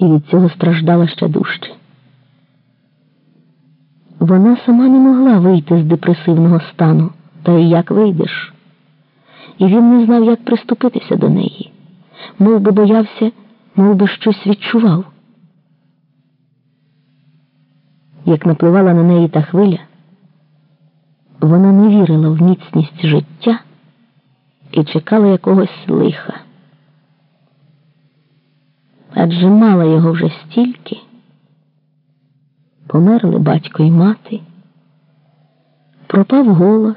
і від цього страждала ще дужче. Вона сама не могла вийти з депресивного стану, та й як вийдеш. І він не знав, як приступитися до неї, мов би боявся, мов би щось відчував. Як напливала на неї та хвиля, вона не вірила в міцність життя і чекала якогось лиха. Адже мала його вже стільки. Померли батько і мати, пропав голос.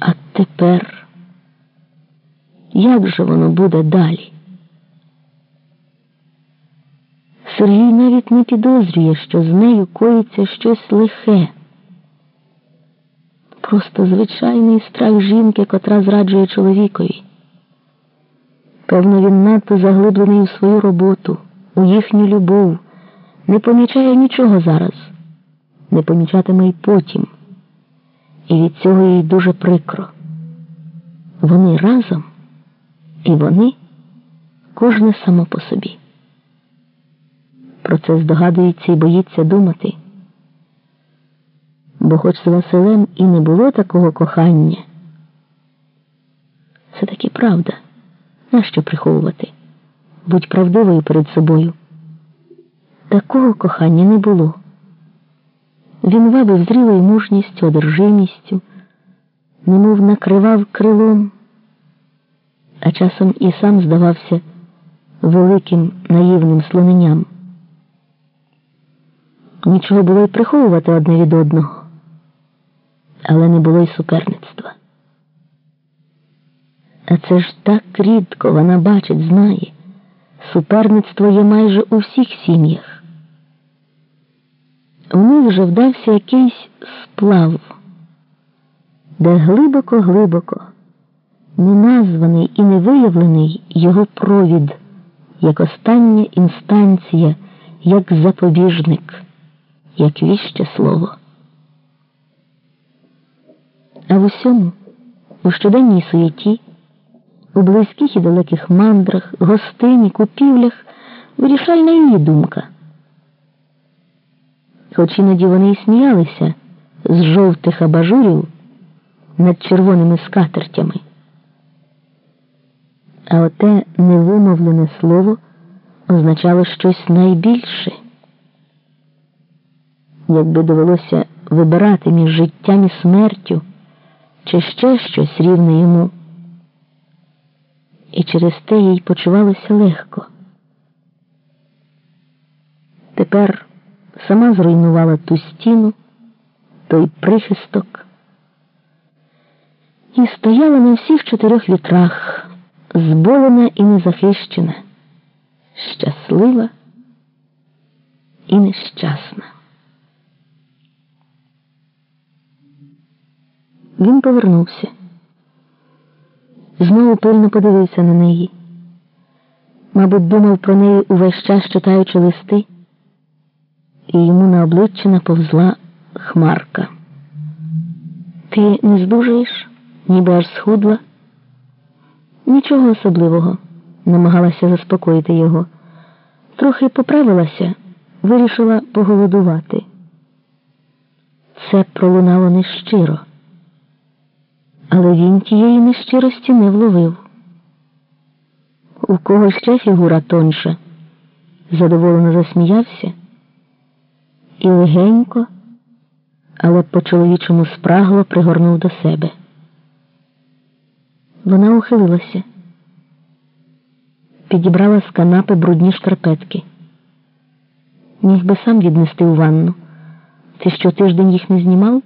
А тепер як же воно буде далі? Сергій навіть не підозрює, що з нею коїться щось лихе. Просто звичайний страх жінки, котра зраджує чоловікові. Певно, він надто заглиблений у свою роботу, у їхню любов, не помічає нічого зараз, не помічатиме й потім. І від цього їй дуже прикро. Вони разом, і вони кожне само по собі. Про це здогадується і боїться думати. Бо хоч з Василем і не було такого кохання, це таки правда. Нащо приховувати? Будь правдивою перед собою. Такого кохання не було. Він вабив зрілою мужністю, одержимістю, немов накривав крилом, а часом і сам здавався великим наївним слоненням. Нічого було й приховувати одне від одного, але не було й суперництва. А це ж так рідко вона бачить, знає. Суперництво є майже у всіх сім'ях. У них вже вдався якийсь сплав, де глибоко-глибоко, неназваний і невиявлений його провід, як остання інстанція, як запобіжник, як віще слово. А в усьому, у щоденній суєті, у близьких і далеких мандрах, гостині, купівлях вирішальна її думка. Хоч іноді вони й сміялися з жовтих абажурів над червоними скатертями. А оте невимовлене слово означало щось найбільше. Якби довелося вибирати між життям і смертю, чи ще щось рівне йому і через те їй почувалося легко. Тепер сама зруйнувала ту стіну, той прихисток і стояла на всіх чотирьох вітрах, зболена і незахищена, щаслива і нещасна. Він повернувся знову пильно подивився на неї. Мабуть, думав про неї увесь час читаючи листи, і йому на обличчя наповзла хмарка. Ти не здужаєш, ніби аж схудла? Нічого особливого, намагалася заспокоїти його. Трохи поправилася, вирішила поголодувати. Це пролунало нещиро але він тієї нещирості не вловив. У кого ще фігура тонша, задоволено засміявся і легенько, але по чоловічому спрагло пригорнув до себе. Вона ухилилася, підібрала з канапи брудні шкарпетки. Міг би сам віднести у ванну. Ти що тиждень їх не знімав?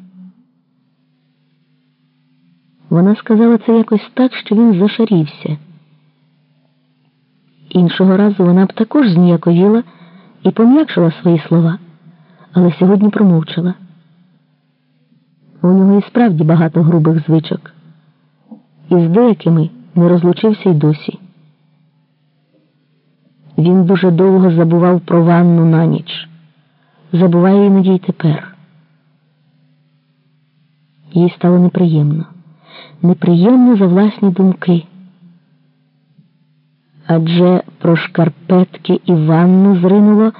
Вона сказала це якось так, що він зашарівся. Іншого разу вона б також зніяковіла і пом'якшила свої слова, але сьогодні промовчала. У нього і справді багато грубих звичок, і з деякими не розлучився й досі. Він дуже довго забував про ванну на ніч, забуває іноді й тепер. Їй стало неприємно неприємно за власні думки. Адже про шкарпетки і ванну зринуло